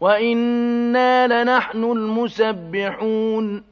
وَإِنَّا لَنَحْنُ الْمُسَبِّحُونَ